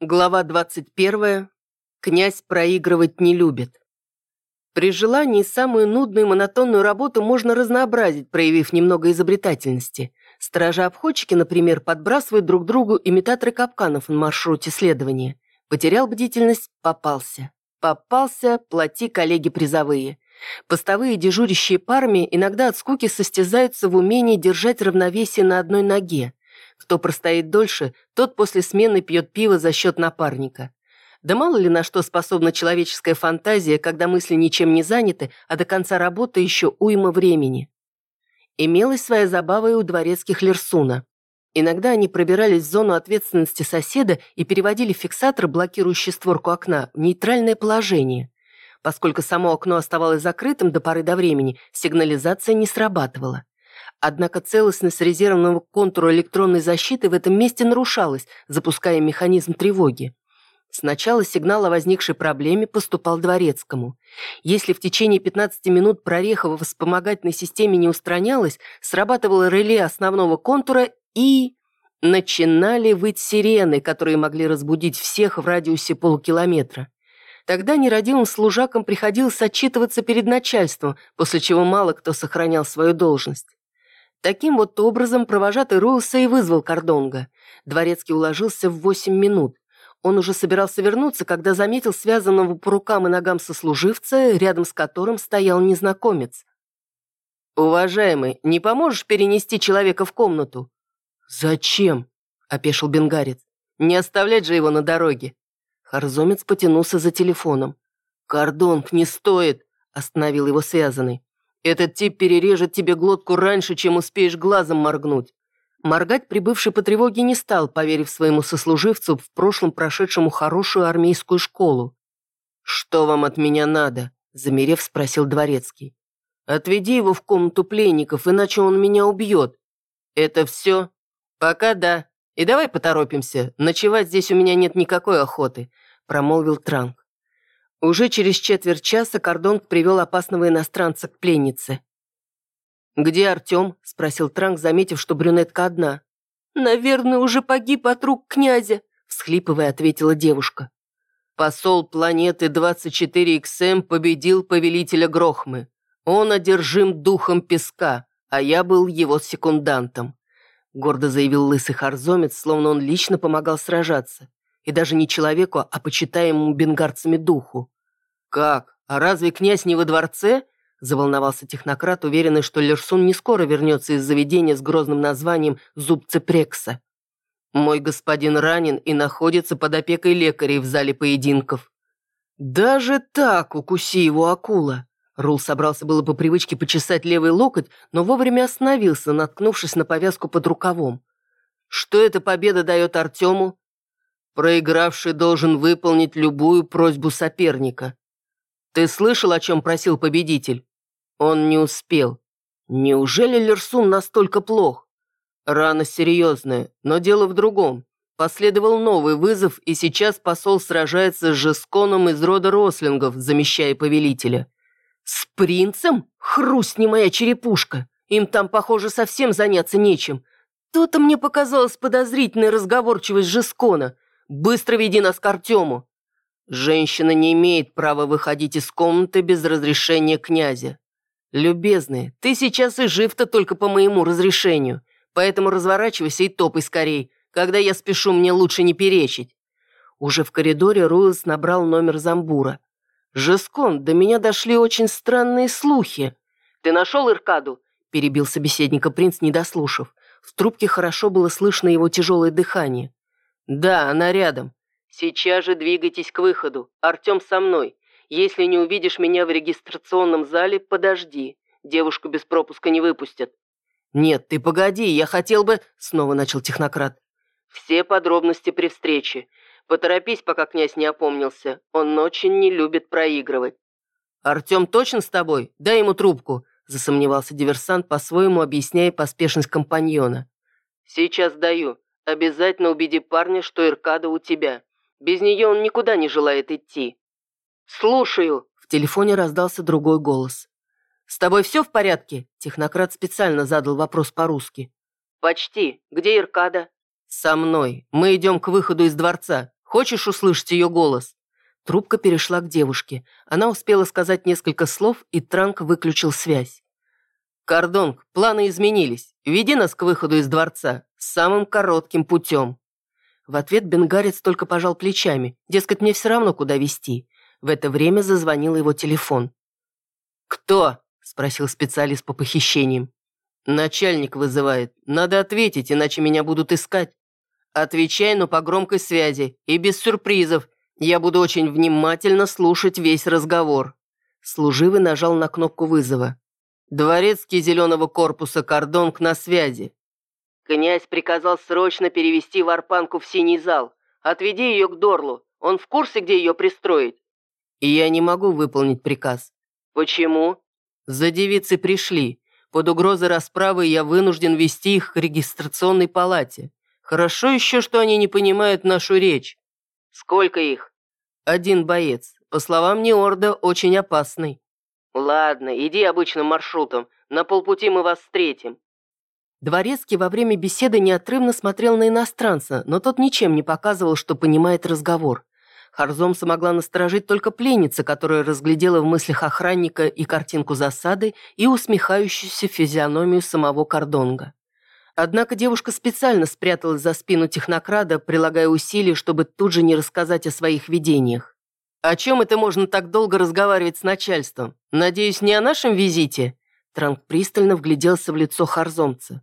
Глава 21. Князь проигрывать не любит. При желании самую нудную и монотонную работу можно разнообразить, проявив немного изобретательности. Стражи-обходчики, например, подбрасывают друг другу имитаторы капканов на маршруте следования. Потерял бдительность – попался. Попался – плати коллеги призовые. Постовые дежурящие парами иногда от скуки состязаются в умении держать равновесие на одной ноге. Кто простоит дольше, тот после смены пьет пиво за счет напарника. Да мало ли на что способна человеческая фантазия, когда мысли ничем не заняты, а до конца работы еще уйма времени. Имелась своя забава и у дворецких Лерсуна. Иногда они пробирались в зону ответственности соседа и переводили фиксатор, блокирующий створку окна, в нейтральное положение. Поскольку само окно оставалось закрытым до поры до времени, сигнализация не срабатывала. Однако целостность резервного контура электронной защиты в этом месте нарушалась, запуская механизм тревоги. Сначала сигнал о возникшей проблеме поступал дворецкому. Если в течение 15 минут прореха во вспомогательной системе не устранялась, срабатывало реле основного контура и... Начинали выть сирены, которые могли разбудить всех в радиусе полукилометра. Тогда нерадивым служакам приходилось отчитываться перед начальством, после чего мало кто сохранял свою должность. Таким вот образом провожатый Роуса и вызвал Кордонга. Дворецкий уложился в восемь минут. Он уже собирался вернуться, когда заметил связанного по рукам и ногам сослуживца, рядом с которым стоял незнакомец. «Уважаемый, не поможешь перенести человека в комнату?» «Зачем?» – опешил бенгарец. «Не оставлять же его на дороге». Харзомец потянулся за телефоном. «Кордонг, не стоит!» – остановил его связанный. Этот тип перережет тебе глотку раньше, чем успеешь глазом моргнуть». Моргать прибывший по тревоге не стал, поверив своему сослуживцу в прошлом прошедшему хорошую армейскую школу. «Что вам от меня надо?» – замерев, спросил Дворецкий. «Отведи его в комнату пленников, иначе он меня убьет». «Это все?» «Пока да. И давай поторопимся. Ночевать здесь у меня нет никакой охоты», – промолвил Транк. Уже через четверть часа Кордонг привел опасного иностранца к пленнице. «Где Артем?» – спросил Транк, заметив, что брюнетка одна. «Наверное, уже погиб от рук князя», – всхлипывая, ответила девушка. Посол планеты 24XM победил повелителя Грохмы. Он одержим духом песка, а я был его секундантом. Гордо заявил лысый харзомец, словно он лично помогал сражаться. И даже не человеку, а почитаемому бенгарцами духу. «Как? А разве князь не во дворце?» Заволновался технократ, уверенный, что Лерсун не скоро вернется из заведения с грозным названием «Зубцы Прекса». «Мой господин ранен и находится под опекой лекарей в зале поединков». «Даже так укуси его акула!» Рул собрался было по привычке почесать левый локоть, но вовремя остановился, наткнувшись на повязку под рукавом. «Что эта победа дает Артему?» «Проигравший должен выполнить любую просьбу соперника. Ты слышал, о чем просил победитель? Он не успел. Неужели Лерсун настолько плох? Рана серьезная, но дело в другом. Последовал новый вызов, и сейчас посол сражается с Жесконом из рода рослингов, замещая повелителя. С принцем? Хрустни моя черепушка. Им там, похоже, совсем заняться нечем. То-то мне показалась подозрительная разговорчивость Жескона. Быстро веди нас к Артему. Женщина не имеет права выходить из комнаты без разрешения князя. Любезный, ты сейчас и жив-то только по моему разрешению, поэтому разворачивайся и топай скорей. Когда я спешу, мне лучше не перечить». Уже в коридоре Руэлс набрал номер Замбура. «Жескон, до меня дошли очень странные слухи». «Ты нашел Иркаду?» – перебил собеседника принц, не дослушав. В трубке хорошо было слышно его тяжелое дыхание. «Да, она рядом. «Сейчас же двигайтесь к выходу. Артем со мной. Если не увидишь меня в регистрационном зале, подожди. Девушку без пропуска не выпустят». «Нет, ты погоди, я хотел бы...» — снова начал технократ. «Все подробности при встрече. Поторопись, пока князь не опомнился. Он очень не любит проигрывать». «Артем точно с тобой? Дай ему трубку», — засомневался диверсант, по-своему объясняя поспешность компаньона. «Сейчас даю. Обязательно убеди парня, что Иркада у тебя. Без нее он никуда не желает идти». «Слушаю», — в телефоне раздался другой голос. «С тобой все в порядке?» Технократ специально задал вопрос по-русски. «Почти. Где Иркада?» «Со мной. Мы идем к выходу из дворца. Хочешь услышать ее голос?» Трубка перешла к девушке. Она успела сказать несколько слов, и Транк выключил связь. «Кордонг, планы изменились. Веди нас к выходу из дворца. Самым коротким путем». В ответ бенгарец только пожал плечами. Дескать, мне все равно, куда вести. В это время зазвонил его телефон. «Кто?» – спросил специалист по похищениям. «Начальник вызывает. Надо ответить, иначе меня будут искать». «Отвечай, но по громкой связи и без сюрпризов. Я буду очень внимательно слушать весь разговор». Служивый нажал на кнопку вызова. «Дворецкий зеленого корпуса Кордонг на связи. Князь приказал срочно перевести Варпанку в синий зал. Отведи ее к Дорлу. Он в курсе, где ее пристроить?» И я не могу выполнить приказ. «Почему?» «За девицы пришли. Под угрозой расправы я вынужден вести их к регистрационной палате. Хорошо еще, что они не понимают нашу речь. Сколько их? Один боец. По словам Неорда, очень опасный. Ладно, иди обычным маршрутом. На полпути мы вас встретим. Дворецкий во время беседы неотрывно смотрел на иностранца, но тот ничем не показывал, что понимает разговор. Харзомса могла насторожить только пленница, которая разглядела в мыслях охранника и картинку засады, и усмехающуюся физиономию самого Кордонга. Однако девушка специально спряталась за спину технокрада, прилагая усилия, чтобы тут же не рассказать о своих видениях. «О чем это можно так долго разговаривать с начальством? Надеюсь, не о нашем визите?» Транк пристально вгляделся в лицо Харзомца.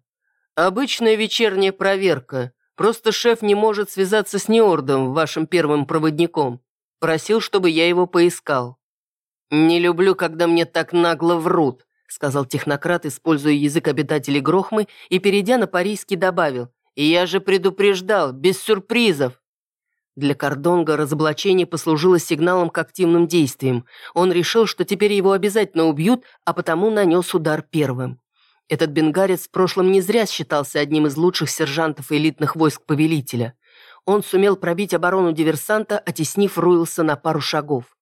«Обычная вечерняя проверка. Просто шеф не может связаться с Неордом, вашим первым проводником. Просил, чтобы я его поискал». «Не люблю, когда мне так нагло врут», сказал технократ, используя язык обитателей Грохмы, и, перейдя на парийский, добавил, «Я же предупреждал, без сюрпризов!» Для Кордонга разоблачение послужило сигналом к активным действиям. Он решил, что теперь его обязательно убьют, а потому нанес удар первым. Этот бенгарец в прошлом не зря считался одним из лучших сержантов элитных войск повелителя. Он сумел пробить оборону диверсанта, оттеснив Руилса на пару шагов.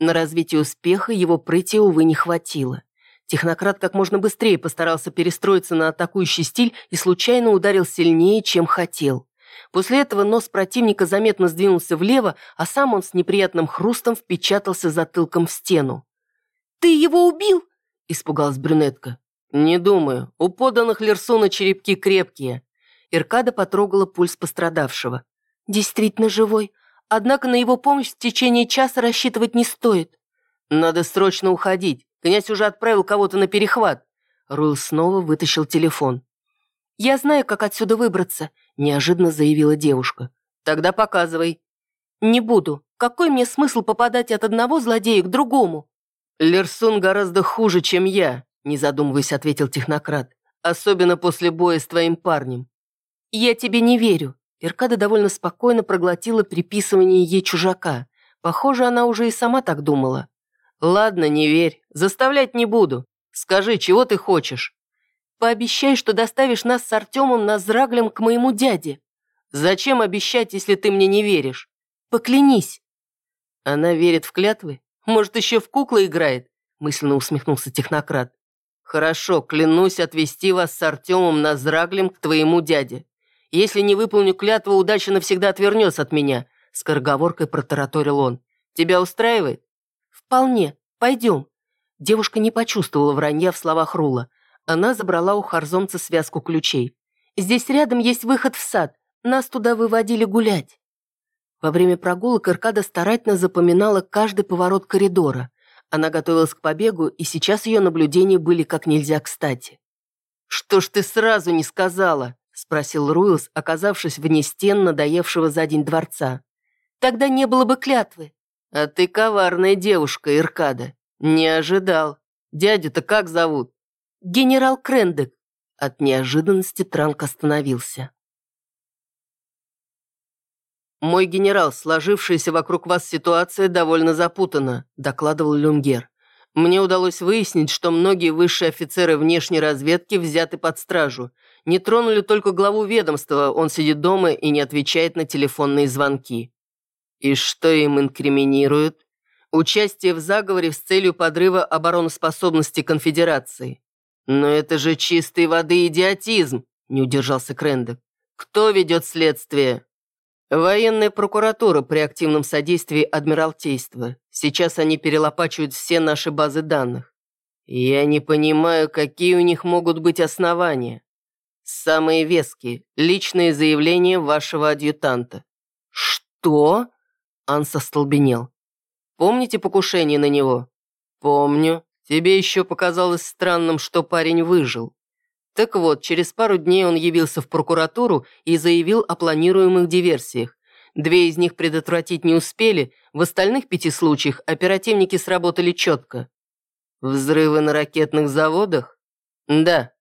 На развитие успеха его прыти, увы, не хватило. Технократ как можно быстрее постарался перестроиться на атакующий стиль и случайно ударил сильнее, чем хотел. После этого нос противника заметно сдвинулся влево, а сам он с неприятным хрустом впечатался затылком в стену. «Ты его убил?» – испугалась брюнетка. «Не думаю. У поданных Лерсуна черепки крепкие». Иркада потрогала пульс пострадавшего. «Действительно живой. Однако на его помощь в течение часа рассчитывать не стоит». «Надо срочно уходить. Князь уже отправил кого-то на перехват». Руил снова вытащил телефон. «Я знаю, как отсюда выбраться», – неожиданно заявила девушка. «Тогда показывай». «Не буду. Какой мне смысл попадать от одного злодея к другому?» «Лерсун гораздо хуже, чем я», – не задумываясь, ответил технократ. «Особенно после боя с твоим парнем». «Я тебе не верю». Иркада довольно спокойно проглотила приписывание ей чужака. Похоже, она уже и сама так думала. «Ладно, не верь. Заставлять не буду. Скажи, чего ты хочешь?» «Пообещай, что доставишь нас с Артемом на Зраглем к моему дяде». «Зачем обещать, если ты мне не веришь?» «Поклянись». «Она верит в клятвы? Может, еще в куклы играет?» мысленно усмехнулся технократ. «Хорошо, клянусь отвезти вас с Артемом на Зраглем к твоему дяде. Если не выполню клятву, удача навсегда отвернется от меня», скороговоркой протараторил он. «Тебя устраивает?» «Вполне. Пойдем». Девушка не почувствовала вранья в словах Рула. Она забрала у Харзомца связку ключей. «Здесь рядом есть выход в сад. Нас туда выводили гулять». Во время прогулок Аркада старательно запоминала каждый поворот коридора. Она готовилась к побегу, и сейчас ее наблюдения были как нельзя кстати. «Что ж ты сразу не сказала?» – спросил Руилс, оказавшись вне стен надоевшего за день дворца. «Тогда не было бы клятвы», «А ты коварная девушка, Иркада. Не ожидал. Дядю-то как зовут?» «Генерал Крендек». От неожиданности Транк остановился. «Мой генерал, сложившаяся вокруг вас ситуация довольно запутана», докладывал Люмгер. «Мне удалось выяснить, что многие высшие офицеры внешней разведки взяты под стражу. Не тронули только главу ведомства, он сидит дома и не отвечает на телефонные звонки. И что им инкриминируют? Участие в заговоре с целью подрыва обороноспособности конфедерации. Но это же чистой воды идиотизм, не удержался Крендек. Кто ведет следствие? Военная прокуратура при активном содействии Адмиралтейства. Сейчас они перелопачивают все наши базы данных. Я не понимаю, какие у них могут быть основания. Самые веские. Личные заявления вашего адъютанта. Что? Анса столбенел. Помните покушение на него? Помню. Тебе еще показалось странным, что парень выжил. Так вот, через пару дней он явился в прокуратуру и заявил о планируемых диверсиях. Две из них предотвратить не успели, в остальных пяти случаях оперативники сработали четко. Взрывы на ракетных заводах? Да.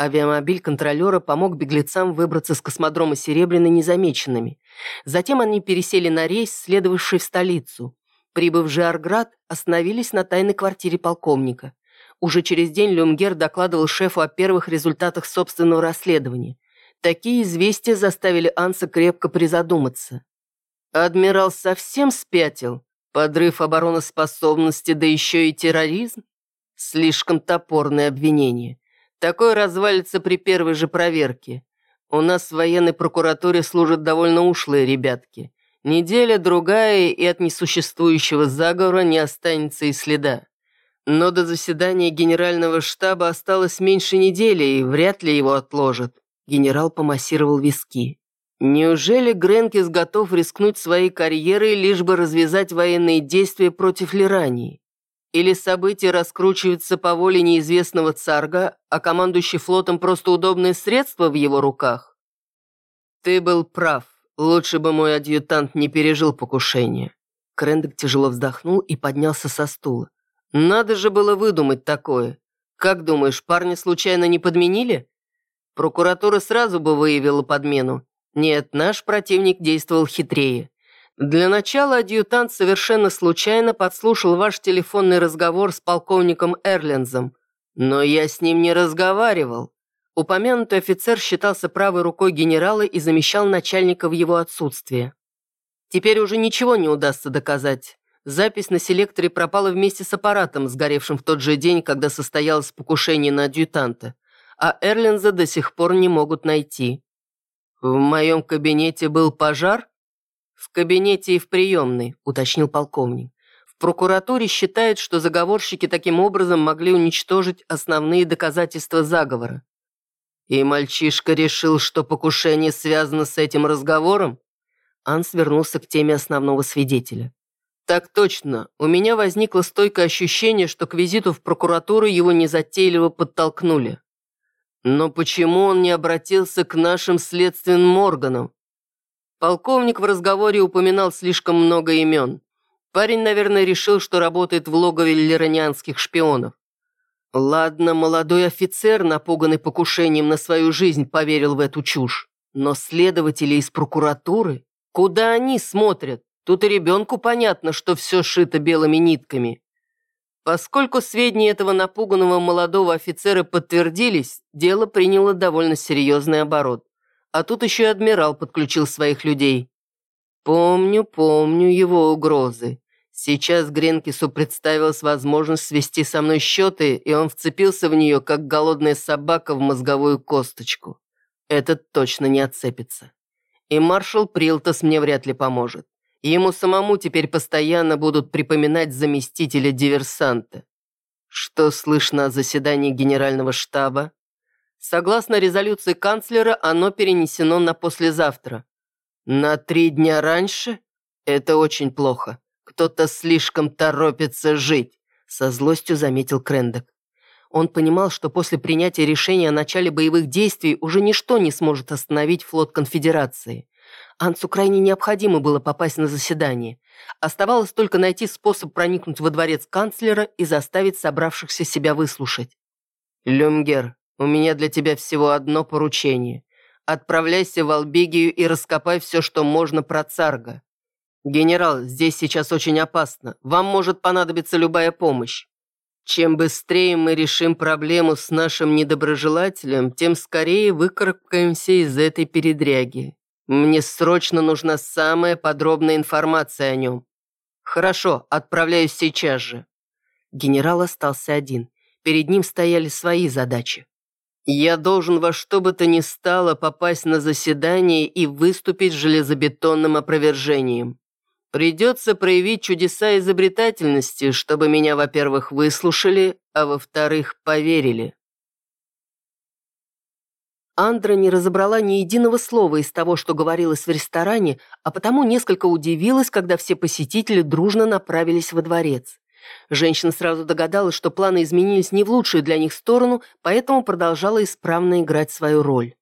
Авиамобиль контролера помог беглецам выбраться с космодрома Серебряной незамеченными. Затем они пересели на рейс, следовавший в столицу. Прибыв в Жиарград, остановились на тайной квартире полковника. Уже через день Люмгер докладывал шефу о первых результатах собственного расследования. Такие известия заставили Анса крепко призадуматься. Адмирал совсем спятил. Подрыв обороноспособности, да еще и терроризм? Слишком топорное обвинение. Такое развалится при первой же проверке. У нас в военной прокуратуре служат довольно ушлые ребятки. Неделя, другая, и от несуществующего заговора не останется и следа. Но до заседания генерального штаба осталось меньше недели, и вряд ли его отложат. Генерал помассировал виски. Неужели Гренкис готов рискнуть своей карьерой, лишь бы развязать военные действия против Лирании? Или события раскручиваются по воле неизвестного царга, а командующий флотом просто удобное средство в его руках? Ты был прав. Лучше бы мой адъютант не пережил покушение. Крендек тяжело вздохнул и поднялся со стула. Надо же было выдумать такое. Как думаешь, парня случайно не подменили? Прокуратура сразу бы выявила подмену. Нет, наш противник действовал хитрее. Для начала адъютант совершенно случайно подслушал ваш телефонный разговор с полковником Эрлинзом. Но я с ним не разговаривал. Упомянутый офицер считался правой рукой генерала и замещал начальника в его отсутствие. Теперь уже ничего не удастся доказать. Запись на селекторе пропала вместе с аппаратом, сгоревшим в тот же день, когда состоялось покушение на адъютанта. А Эрлинза до сих пор не могут найти. «В моем кабинете был пожар?» «В кабинете и в приемной», — уточнил полковник. «В прокуратуре считают, что заговорщики таким образом могли уничтожить основные доказательства заговора». «И мальчишка решил, что покушение связано с этим разговором?» Анс вернулся к теме основного свидетеля. «Так точно. У меня возникло стойкое ощущение, что к визиту в прокуратуру его незатейливо подтолкнули. Но почему он не обратился к нашим следственным органам? Полковник в разговоре упоминал слишком много имен. Парень, наверное, решил, что работает в логове лиранианских шпионов. Ладно, молодой офицер, напуганный покушением на свою жизнь, поверил в эту чушь. Но следователи из прокуратуры? Куда они смотрят? Тут и ребенку понятно, что все шито белыми нитками. Поскольку сведения этого напуганного молодого офицера подтвердились, дело приняло довольно серьезный оборот. А тут еще и адмирал подключил своих людей. Помню, помню его угрозы. Сейчас Гренкису представилась возможность свести со мной счеты, и он вцепился в нее, как голодная собака в мозговую косточку. Этот точно не отцепится. И маршал Прилтос мне вряд ли поможет. Ему самому теперь постоянно будут припоминать заместителя диверсанта. Что слышно о заседании генерального штаба? Согласно резолюции канцлера, оно перенесено на послезавтра. На три дня раньше? Это очень плохо. Кто-то слишком торопится жить, со злостью заметил Крендек. Он понимал, что после принятия решения о начале боевых действий уже ничто не сможет остановить флот конфедерации. Ансу крайне необходимо было попасть на заседание. Оставалось только найти способ проникнуть во дворец канцлера и заставить собравшихся себя выслушать. «Люмгер, у меня для тебя всего одно поручение. Отправляйся в Албегию и раскопай все, что можно про Царга. Генерал, здесь сейчас очень опасно. Вам может понадобиться любая помощь. Чем быстрее мы решим проблему с нашим недоброжелателем, тем скорее выкарабкаемся из этой передряги. Мне срочно нужна самая подробная информация о нем. Хорошо, отправляюсь сейчас же. Генерал остался один. Перед ним стояли свои задачи. Я должен во что бы то ни стало попасть на заседание и выступить с железобетонным опровержением. Придется проявить чудеса изобретательности, чтобы меня, во-первых, выслушали, а во-вторых, поверили. Андра не разобрала ни единого слова из того, что говорилось в ресторане, а потому несколько удивилась, когда все посетители дружно направились во дворец. Женщина сразу догадалась, что планы изменились не в лучшую для них сторону, поэтому продолжала исправно играть свою роль.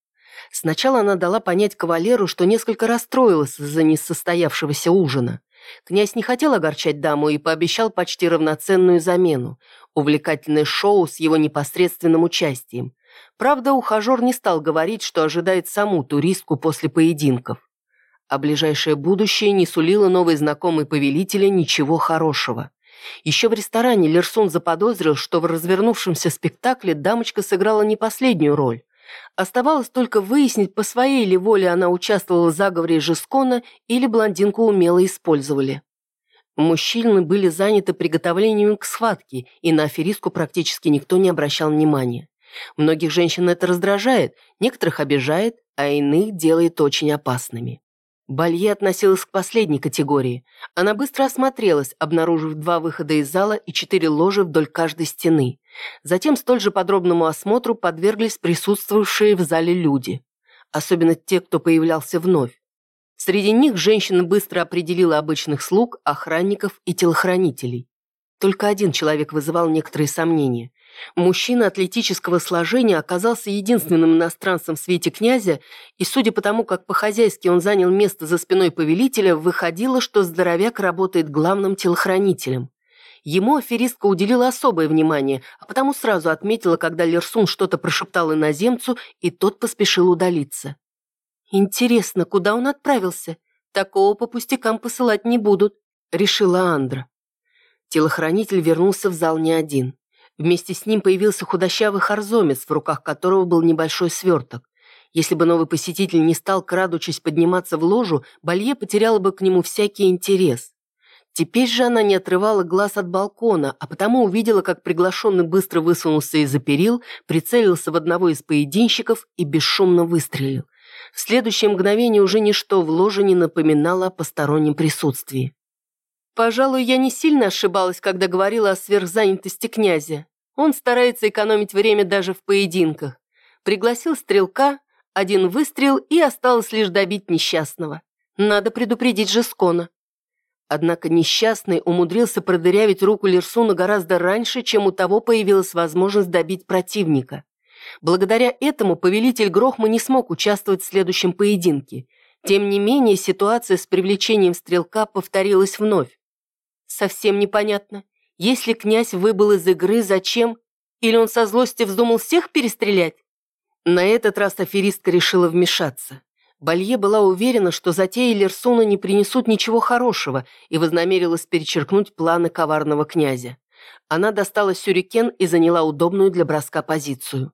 Сначала она дала понять кавалеру, что несколько расстроилась из-за несостоявшегося ужина. Князь не хотел огорчать даму и пообещал почти равноценную замену – увлекательное шоу с его непосредственным участием. Правда, ухажер не стал говорить, что ожидает саму туристку после поединков. А ближайшее будущее не сулило новой знакомой повелителя ничего хорошего. Еще в ресторане Лерсон заподозрил, что в развернувшемся спектакле дамочка сыграла не последнюю роль. Оставалось только выяснить, по своей ли воле она участвовала в заговоре Жескона или блондинку умело использовали. Мужчины были заняты приготовлением к схватке, и на аферистку практически никто не обращал внимания. Многих женщин это раздражает, некоторых обижает, а иных делает очень опасными. Балье относилась к последней категории. Она быстро осмотрелась, обнаружив два выхода из зала и четыре ложи вдоль каждой стены. Затем столь же подробному осмотру подверглись присутствовавшие в зале люди. Особенно те, кто появлялся вновь. Среди них женщина быстро определила обычных слуг, охранников и телохранителей. Только один человек вызывал некоторые сомнения. Мужчина атлетического сложения оказался единственным иностранцем в свете князя, и судя по тому, как по-хозяйски он занял место за спиной повелителя, выходило, что здоровяк работает главным телохранителем. Ему аферистка уделила особое внимание, а потому сразу отметила, когда Лерсун что-то прошептал иноземцу, и тот поспешил удалиться. «Интересно, куда он отправился? Такого по пустякам посылать не будут», — решила Андра. Телохранитель вернулся в зал не один. Вместе с ним появился худощавый харзомец, в руках которого был небольшой сверток. Если бы новый посетитель не стал, крадучись, подниматься в ложу, Балье потеряла бы к нему всякий интерес. Теперь же она не отрывала глаз от балкона, а потому увидела, как приглашенный быстро высунулся из-за перил, прицелился в одного из поединщиков и бесшумно выстрелил. В следующее мгновение уже ничто в ложе не напоминало о постороннем присутствии. Пожалуй, я не сильно ошибалась, когда говорила о сверхзанятости князя. Он старается экономить время даже в поединках. Пригласил стрелка, один выстрел и осталось лишь добить несчастного. Надо предупредить Жескона. Однако несчастный умудрился продырявить руку Лерсуна гораздо раньше, чем у того появилась возможность добить противника. Благодаря этому повелитель Грохма не смог участвовать в следующем поединке. Тем не менее, ситуация с привлечением стрелка повторилась вновь. Совсем непонятно. Если князь выбыл из игры, зачем? Или он со злости вздумал всех перестрелять? На этот раз аферистка решила вмешаться. Балье была уверена, что затеи Лерсуна не принесут ничего хорошего и вознамерилась перечеркнуть планы коварного князя. Она достала сюрикен и заняла удобную для броска позицию.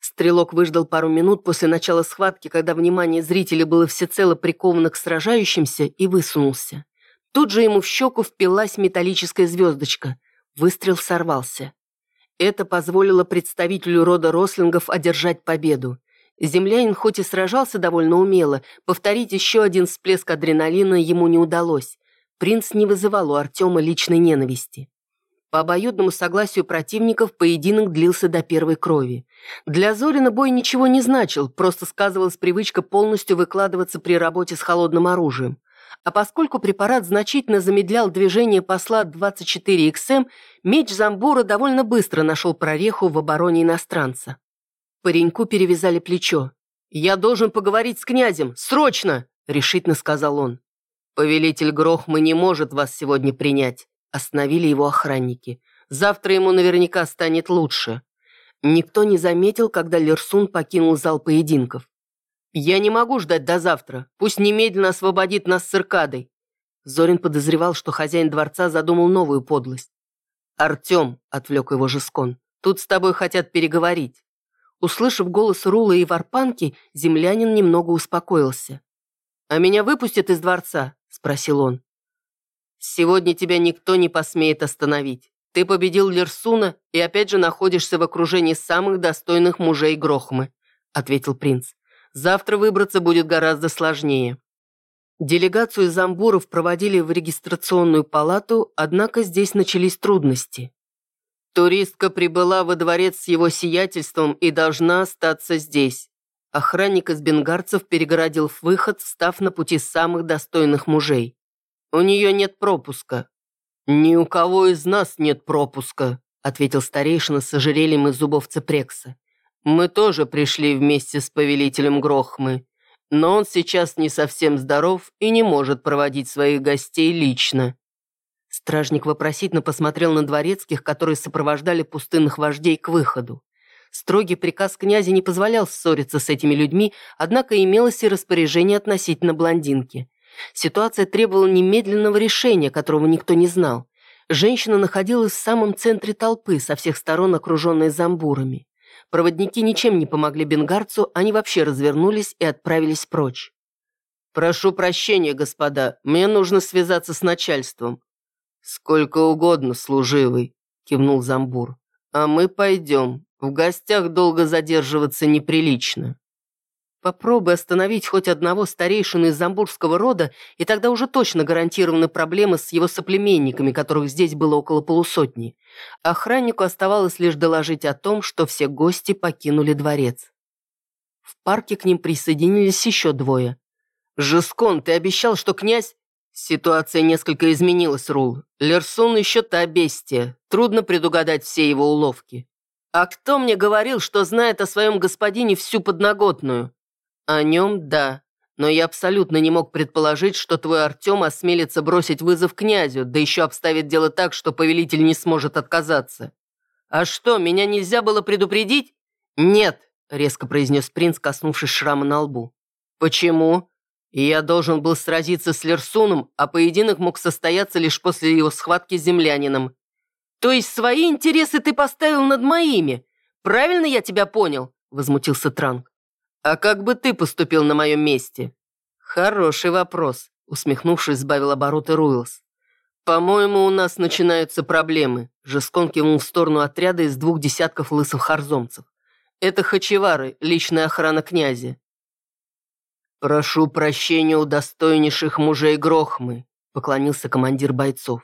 Стрелок выждал пару минут после начала схватки, когда внимание зрителей было всецело приковано к сражающимся, и высунулся. Тут же ему в щеку впилась металлическая звездочка. Выстрел сорвался. Это позволило представителю рода рослингов одержать победу. Землянин хоть и сражался довольно умело, повторить еще один всплеск адреналина ему не удалось. Принц не вызывал у Артема личной ненависти. По обоюдному согласию противников поединок длился до первой крови. Для Зорина бой ничего не значил, просто сказывалась привычка полностью выкладываться при работе с холодным оружием. А поскольку препарат значительно замедлял движение посла 24XM, меч Замбура довольно быстро нашел прореху в обороне иностранца. Пареньку перевязали плечо. «Я должен поговорить с князем! Срочно!» — решительно сказал он. «Повелитель Грохмы не может вас сегодня принять», — остановили его охранники. «Завтра ему наверняка станет лучше». Никто не заметил, когда Лерсун покинул зал поединков. «Я не могу ждать до завтра. Пусть немедленно освободит нас с Иркадой». Зорин подозревал, что хозяин дворца задумал новую подлость. «Артем», — отвлек его Жескон, — «тут с тобой хотят переговорить». Услышав голос Рулы и Варпанки, землянин немного успокоился. «А меня выпустят из дворца?» — спросил он. «Сегодня тебя никто не посмеет остановить. Ты победил Лерсуна и опять же находишься в окружении самых достойных мужей Грохмы», — ответил принц. «Завтра выбраться будет гораздо сложнее». Делегацию из проводили в регистрационную палату, однако здесь начались трудности. Туристка прибыла во дворец с его сиятельством и должна остаться здесь. Охранник из бенгарцев перегородил выход, став на пути самых достойных мужей. У нее нет пропуска. «Ни у кого из нас нет пропуска», ответил старейшина с ожерельем из зубов цепрекса. «Мы тоже пришли вместе с повелителем Грохмы, но он сейчас не совсем здоров и не может проводить своих гостей лично. Стражник вопросительно посмотрел на дворецких, которые сопровождали пустынных вождей к выходу. Строгий приказ князя не позволял ссориться с этими людьми, однако имелось и распоряжение относительно блондинки. Ситуация требовала немедленного решения, которого никто не знал. Женщина находилась в самом центре толпы, со всех сторон окруженной замбурами. Проводники ничем не помогли бенгарцу, они вообще развернулись и отправились прочь. «Прошу прощения, господа, мне нужно связаться с начальством», «Сколько угодно, служивый», — кивнул Замбур. «А мы пойдем. В гостях долго задерживаться неприлично». Попробуй остановить хоть одного старейшины из замбурского рода, и тогда уже точно гарантированы проблемы с его соплеменниками, которых здесь было около полусотни. Охраннику оставалось лишь доложить о том, что все гости покинули дворец. В парке к ним присоединились еще двое. «Жескон, ты обещал, что князь...» Ситуация несколько изменилась, Рул. Лерсун еще та бестия. Трудно предугадать все его уловки. А кто мне говорил, что знает о своем господине всю подноготную? О нем – да. Но я абсолютно не мог предположить, что твой Артем осмелится бросить вызов князю, да еще обставит дело так, что повелитель не сможет отказаться. А что, меня нельзя было предупредить? Нет, резко произнес принц, коснувшись шрама на лбу. Почему? Я должен был сразиться с Лерсуном, а поединок мог состояться лишь после его схватки с землянином. То есть свои интересы ты поставил над моими? Правильно я тебя понял? Возмутился Транк. А как бы ты поступил на моем месте? Хороший вопрос, усмехнувшись, сбавил обороты Руэлс. «По-моему, у нас начинаются проблемы», – Жескон кивнул в сторону отряда из двух десятков лысых харзомцев. «Это хачевары, личная охрана князя. «Прошу прощения у достойнейших мужей Грохмы», — поклонился командир бойцов.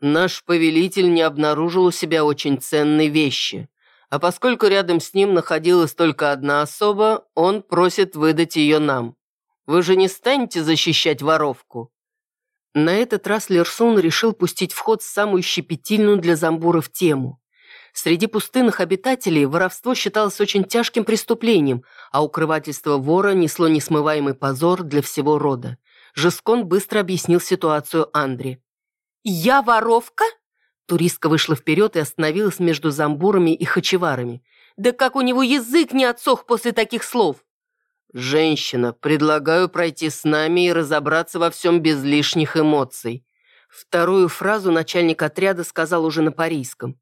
«Наш повелитель не обнаружил у себя очень ценные вещи, а поскольку рядом с ним находилась только одна особа, он просит выдать ее нам. Вы же не станете защищать воровку?» На этот раз Лерсун решил пустить в ход самую щепетильную для Замбуров тему. Среди пустынных обитателей воровство считалось очень тяжким преступлением, а укрывательство вора несло несмываемый позор для всего рода. Жескон быстро объяснил ситуацию Андре. «Я воровка?» Туристка вышла вперед и остановилась между замбурами и хачеварами. «Да как у него язык не отсох после таких слов!» «Женщина, предлагаю пройти с нами и разобраться во всем без лишних эмоций». Вторую фразу начальник отряда сказал уже на парийском.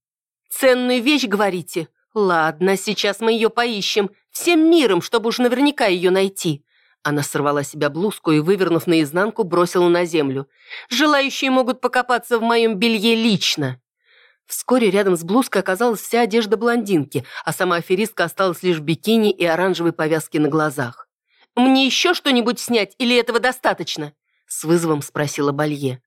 «Ценную вещь, говорите? Ладно, сейчас мы ее поищем. Всем миром, чтобы уж наверняка ее найти». Она сорвала себя блузку и, вывернув наизнанку, бросила на землю. «Желающие могут покопаться в моем белье лично». Вскоре рядом с блузкой оказалась вся одежда блондинки, а сама аферистка осталась лишь в бикини и оранжевой повязке на глазах. «Мне еще что-нибудь снять или этого достаточно?» С вызовом спросила Балье.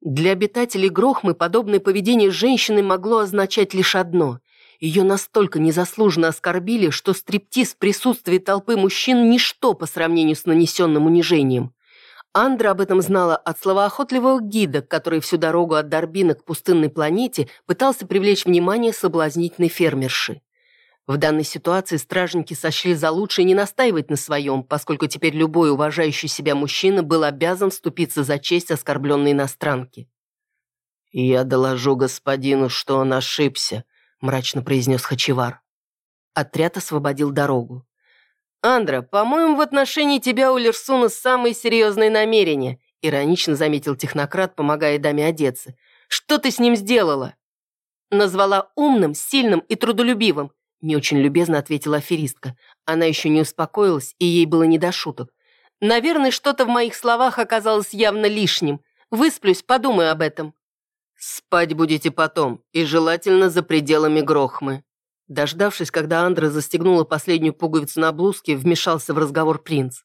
Для обитателей Грохмы подобное поведение женщины могло означать лишь одно. Ее настолько незаслуженно оскорбили, что стриптиз в присутствии толпы мужчин – ничто по сравнению с нанесенным унижением. Андра об этом знала от словоохотливого гида, который всю дорогу от Дорбина к пустынной планете пытался привлечь внимание соблазнительной фермерши. В данной ситуации стражники сочли за лучшее не настаивать на своем, поскольку теперь любой уважающий себя мужчина был обязан вступиться за честь оскорбленной иностранки. «Я доложу господину, что он ошибся», — мрачно произнес Хачевар. Отряд освободил дорогу. «Андра, по-моему, в отношении тебя у Лерсуна самые серьезные намерения», — иронично заметил технократ, помогая даме одеться. «Что ты с ним сделала?» Назвала умным, сильным и трудолюбивым. Не очень любезно ответила аферистка. Она еще не успокоилась, и ей было не до шуток. «Наверное, что-то в моих словах оказалось явно лишним. Высплюсь, подумаю об этом». Спать будете потом, и желательно за пределами Грохмы». Дождавшись, когда Андра застегнула последнюю пуговицу на блузке, вмешался в разговор принц.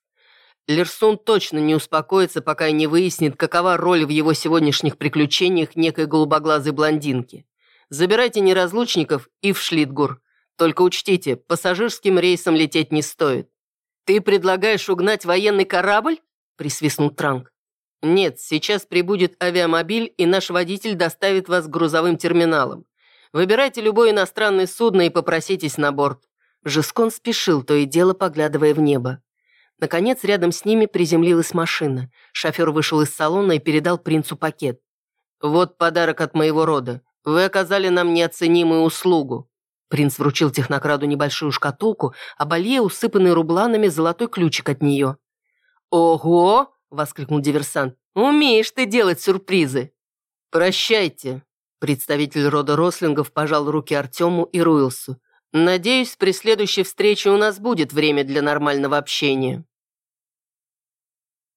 Лерсун точно не успокоится, пока не выяснит, какова роль в его сегодняшних приключениях некой голубоглазой блондинки. Забирайте неразлучников и в Шлитгур. Только учтите, пассажирским рейсом лететь не стоит. «Ты предлагаешь угнать военный корабль?» – присвистнул Транк. «Нет, сейчас прибудет авиамобиль, и наш водитель доставит вас к грузовым терминалам. Выбирайте любое иностранное судно и попроситесь на борт». Жескон спешил, то и дело поглядывая в небо. Наконец, рядом с ними приземлилась машина. Шофер вышел из салона и передал принцу пакет. «Вот подарок от моего рода. Вы оказали нам неоценимую услугу». Принц вручил технокраду небольшую шкатулку, а Балье, усыпанный рубланами, золотой ключик от нее. «Ого!» — воскликнул диверсант. «Умеешь ты делать сюрпризы!» «Прощайте!» Представитель рода Рослингов пожал руки Артему и Руилсу. «Надеюсь, при следующей встрече у нас будет время для нормального общения».